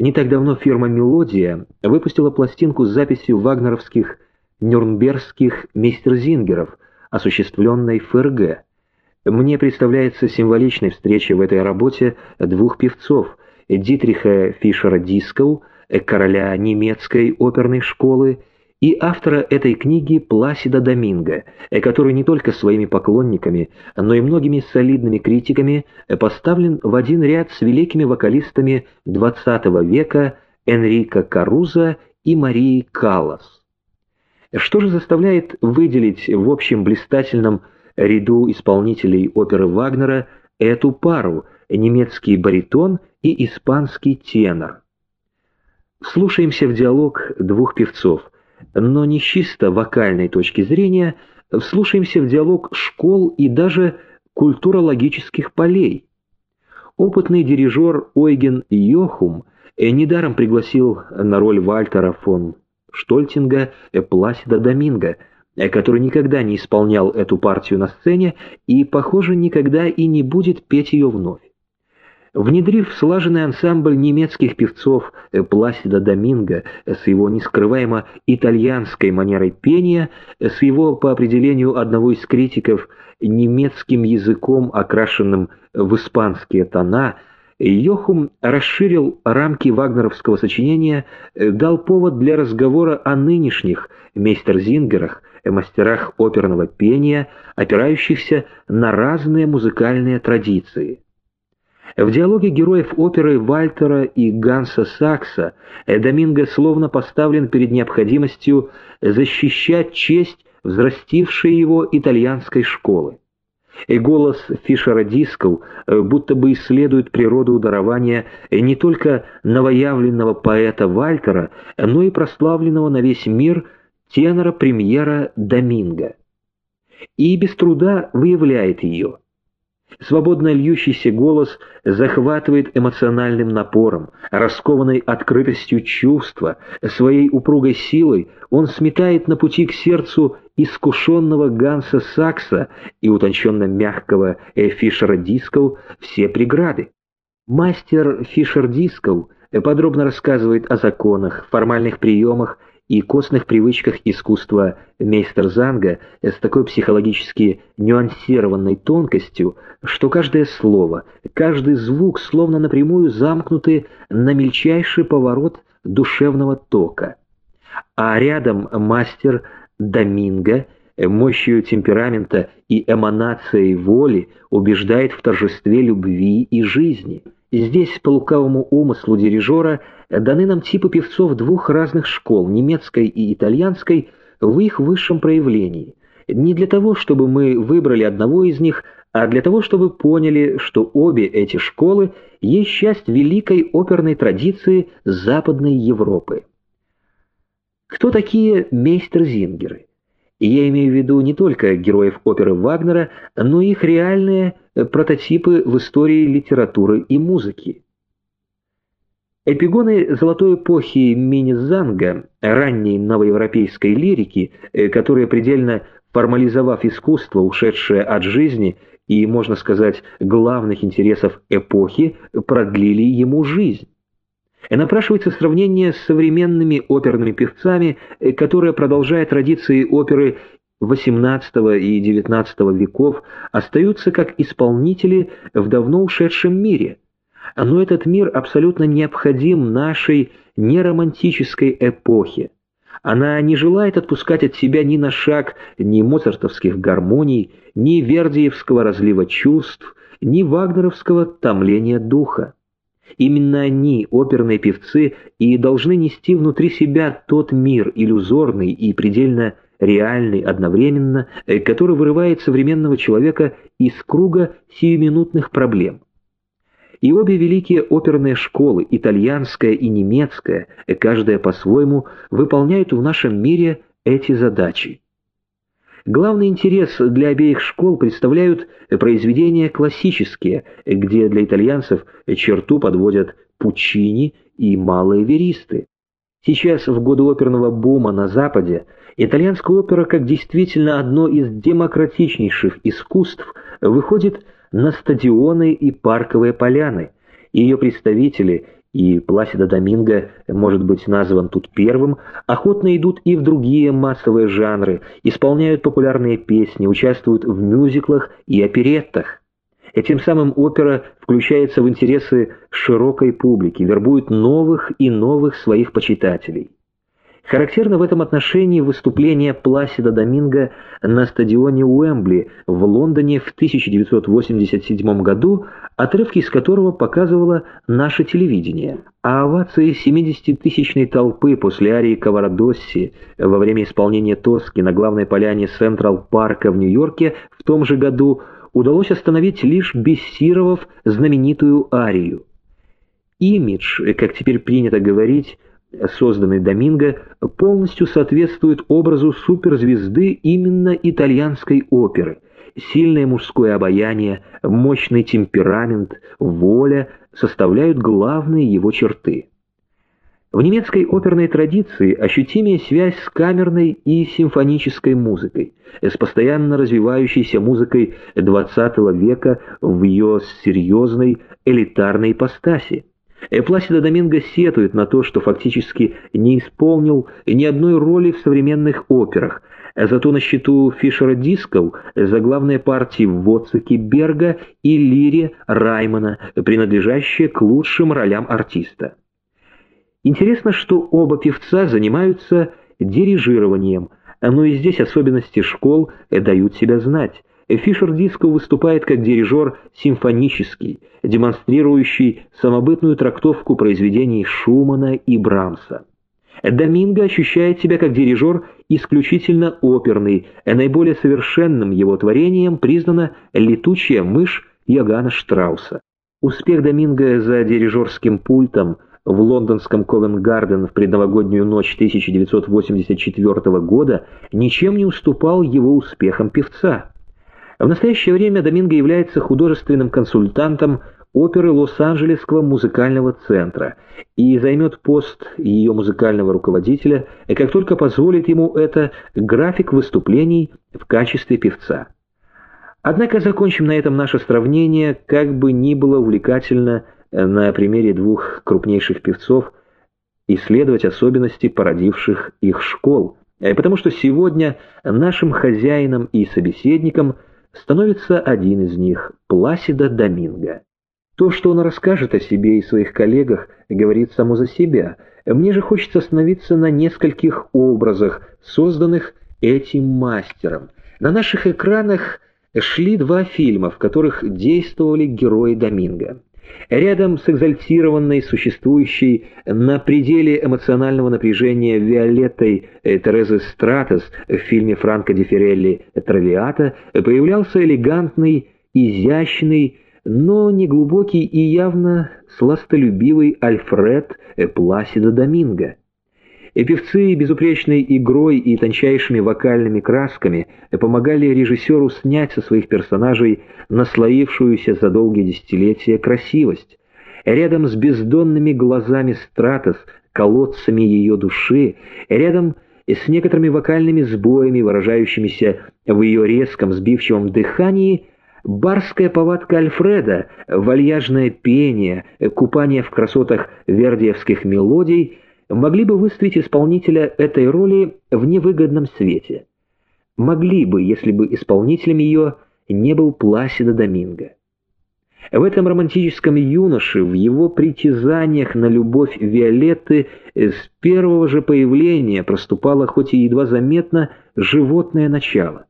Не так давно фирма «Мелодия» выпустила пластинку с записью вагнеровских нюрнбергских мейстерзингеров, осуществленной ФРГ. Мне представляется символичной встреча в этой работе двух певцов – Дитриха Фишера-Дискоу, короля немецкой оперной школы, и автора этой книги Пласида Доминго, который не только своими поклонниками, но и многими солидными критиками поставлен в один ряд с великими вокалистами XX века Энрико Каруза и Марии Каллас. Что же заставляет выделить в общем блистательном ряду исполнителей оперы Вагнера эту пару – немецкий баритон и испанский тенор? Слушаемся в диалог двух певцов – но не чисто вокальной точки зрения, вслушаемся в диалог школ и даже культурологических полей. Опытный дирижер Ойген Йохум недаром пригласил на роль Вальтера фон Штольтинга Пласида Доминго, который никогда не исполнял эту партию на сцене и, похоже, никогда и не будет петь ее вновь. Внедрив слаженный ансамбль немецких певцов э, Пласида Доминго э, с его нескрываемо итальянской манерой пения, э, с его, по определению одного из критиков, немецким языком, окрашенным в испанские тона, Йохум расширил рамки вагнеровского сочинения, дал повод для разговора о нынешних мейстерзингерах, мастерах оперного пения, опирающихся на разные музыкальные традиции. В диалоге героев оперы Вальтера и Ганса Сакса Доминго словно поставлен перед необходимостью защищать честь взрастившей его итальянской школы. И голос Фишера Дискл э, будто бы исследует природу дарования не только новоявленного поэта Вальтера, но и прославленного на весь мир тенора-премьера Доминго. И без труда выявляет ее – Свободно льющийся голос захватывает эмоциональным напором, раскованной открытостью чувства, своей упругой силой он сметает на пути к сердцу искушенного Ганса Сакса и утонченно мягкого Фишера Дискл все преграды. Мастер Фишер Дискл подробно рассказывает о законах, формальных приемах и костных привычках искусства мейстерзанга с такой психологически нюансированной тонкостью, что каждое слово, каждый звук словно напрямую замкнуты на мельчайший поворот душевного тока. А рядом мастер Доминго мощью темперамента и эманацией воли убеждает в торжестве любви и жизни – Здесь, по лукавому умыслу дирижера, даны нам типы певцов двух разных школ, немецкой и итальянской, в их высшем проявлении. Не для того, чтобы мы выбрали одного из них, а для того, чтобы поняли, что обе эти школы есть часть великой оперной традиции Западной Европы. Кто такие мейстерзингеры? И я имею в виду не только героев оперы Вагнера, но и их реальные э, прототипы в истории литературы и музыки. Эпигоны золотой эпохи Минизанга, ранней новоевропейской лирики, э, которые предельно формализовав искусство, ушедшее от жизни и, можно сказать, главных интересов эпохи, продлили ему жизнь. И напрашивается сравнение с современными оперными певцами, э, которые, продолжая традиции оперы XVIII и XIX веков, остаются как исполнители в давно ушедшем мире. Но этот мир абсолютно необходим нашей неромантической эпохе. Она не желает отпускать от себя ни на шаг ни моцартовских гармоний, ни вердиевского разлива чувств, ни вагнеровского томления духа. Именно они, оперные певцы, и должны нести внутри себя тот мир, иллюзорный и предельно реальный одновременно, э, который вырывает современного человека из круга сиюминутных проблем. И обе великие оперные школы, итальянская и немецкая, э, каждая по-своему, выполняют в нашем мире эти задачи. Главный интерес для обеих школ представляют произведения классические, где для итальянцев черту подводят Пучини и малые веристы. Сейчас, в годы оперного бума на Западе, итальянская опера, как действительно одно из демократичнейших искусств, выходит на стадионы и парковые поляны. Ее представители и Пласида Доминго может быть назван тут первым, охотно идут и в другие массовые жанры, исполняют популярные песни, участвуют в мюзиклах и опереттах. И тем самым опера включается в интересы широкой публики, вербует новых и новых своих почитателей. Характерно в этом отношении выступление Пласида Доминго на стадионе Уэмбли в Лондоне в 1987 году, отрывки из которого показывало наше телевидение, а овации 70-тысячной толпы после арии Каварадосси во время исполнения Тоски на главной поляне Централ-парка в Нью-Йорке в том же году удалось остановить лишь бессировав знаменитую арию. Имидж, как теперь принято говорить, созданный Доминго, полностью соответствует образу суперзвезды именно итальянской оперы. Сильное мужское обаяние, мощный темперамент, воля составляют главные его черты. В немецкой оперной традиции ощутимая связь с камерной и симфонической музыкой, с постоянно развивающейся музыкой XX века в ее серьезной элитарной ипостаси. Пласидо Доминго сетует на то, что фактически не исполнил ни одной роли в современных операх, зато на счету Фишера Дисков за главные партии в Воцеке Берга и Лире Раймана, принадлежащие к лучшим ролям артиста. Интересно, что оба певца занимаются дирижированием, но и здесь особенности школ дают себя знать. Фишер Диско выступает как дирижер симфонический, демонстрирующий самобытную трактовку произведений Шумана и Брамса. Доминго ощущает себя как дирижер исключительно оперный, наиболее совершенным его творением признана «Летучая мышь» Йоганна Штрауса. Успех Доминго за дирижерским пультом в лондонском Ковенгарден в предновогоднюю ночь 1984 года ничем не уступал его успехам певца. В настоящее время Доминго является художественным консультантом оперы Лос-Анджелесского музыкального центра и займет пост ее музыкального руководителя, как только позволит ему это график выступлений в качестве певца. Однако закончим на этом наше сравнение, как бы ни было увлекательно на примере двух крупнейших певцов исследовать особенности породивших их школ, потому что сегодня нашим хозяином и собеседником – становится один из них – Пласида Доминго. То, что он расскажет о себе и своих коллегах, говорит само за себя. Мне же хочется остановиться на нескольких образах, созданных этим мастером. На наших экранах шли два фильма, в которых действовали герои Доминго. Рядом с экзальтированной, существующей на пределе эмоционального напряжения Виолеттой э, Терезы Стратос в фильме Франко Ди Феррелли «Травиата» появлялся элегантный, изящный, но неглубокий и явно сластолюбивый Альфред Пласидо Доминго. И певцы безупречной игрой и тончайшими вокальными красками помогали режиссеру снять со своих персонажей наслоившуюся за долгие десятилетия красивость. Рядом с бездонными глазами Стратос, колодцами ее души, рядом с некоторыми вокальными сбоями, выражающимися в ее резком сбивчивом дыхании, барская повадка Альфреда, вальяжное пение, купание в красотах вердиевских мелодий — могли бы выставить исполнителя этой роли в невыгодном свете. Могли бы, если бы исполнителем ее не был Пласидо Доминго. В этом романтическом юноше, в его притязаниях на любовь Виолетты, с первого же появления проступало, хоть и едва заметно, животное начало.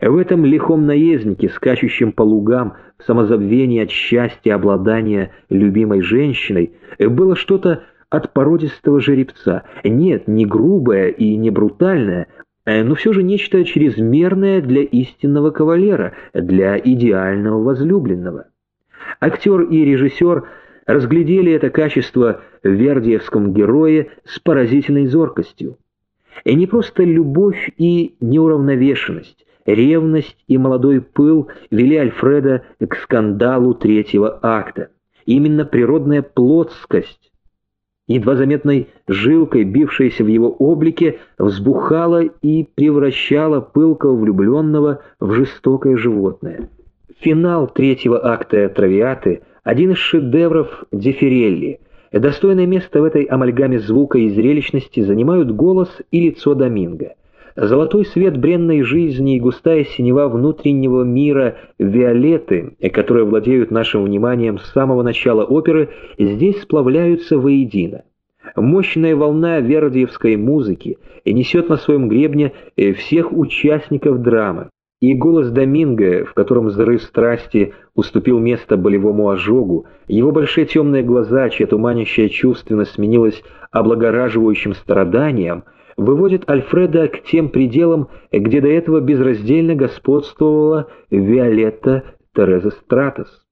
В этом лихом наезднике, скачущем по лугам в самозабвении от счастья обладания любимой женщиной, было что-то от породистого жеребца. Нет, не грубое и не брутальное, э, но все же нечто чрезмерное для истинного кавалера, для идеального возлюбленного. Актер и режиссер разглядели это качество в вердиевском герое с поразительной зоркостью. И не просто любовь и неуравновешенность, ревность и молодой пыл вели Альфреда к скандалу третьего акта. Именно природная плотскость едва заметной жилкой, бившейся в его облике, взбухала и превращала пылкого влюбленного в жестокое животное. Финал третьего акта «Травиаты» — один из шедевров Дефирелли. Достойное место в этой амальгаме звука и зрелищности занимают голос и лицо Доминго. Золотой свет бренной жизни и густая синева внутреннего мира Виолетты, которые владеют нашим вниманием с самого начала оперы, здесь сплавляются воедино. Мощная волна вердиевской музыки несет на своем гребне всех участников драмы. И голос Доминго, в котором взрыв страсти уступил место болевому ожогу, его большие темные глаза, чья туманящая чувственность сменилась облагораживающим страданием, выводит Альфреда к тем пределам, где до этого безраздельно господствовала Виолетта Тереза Стратос.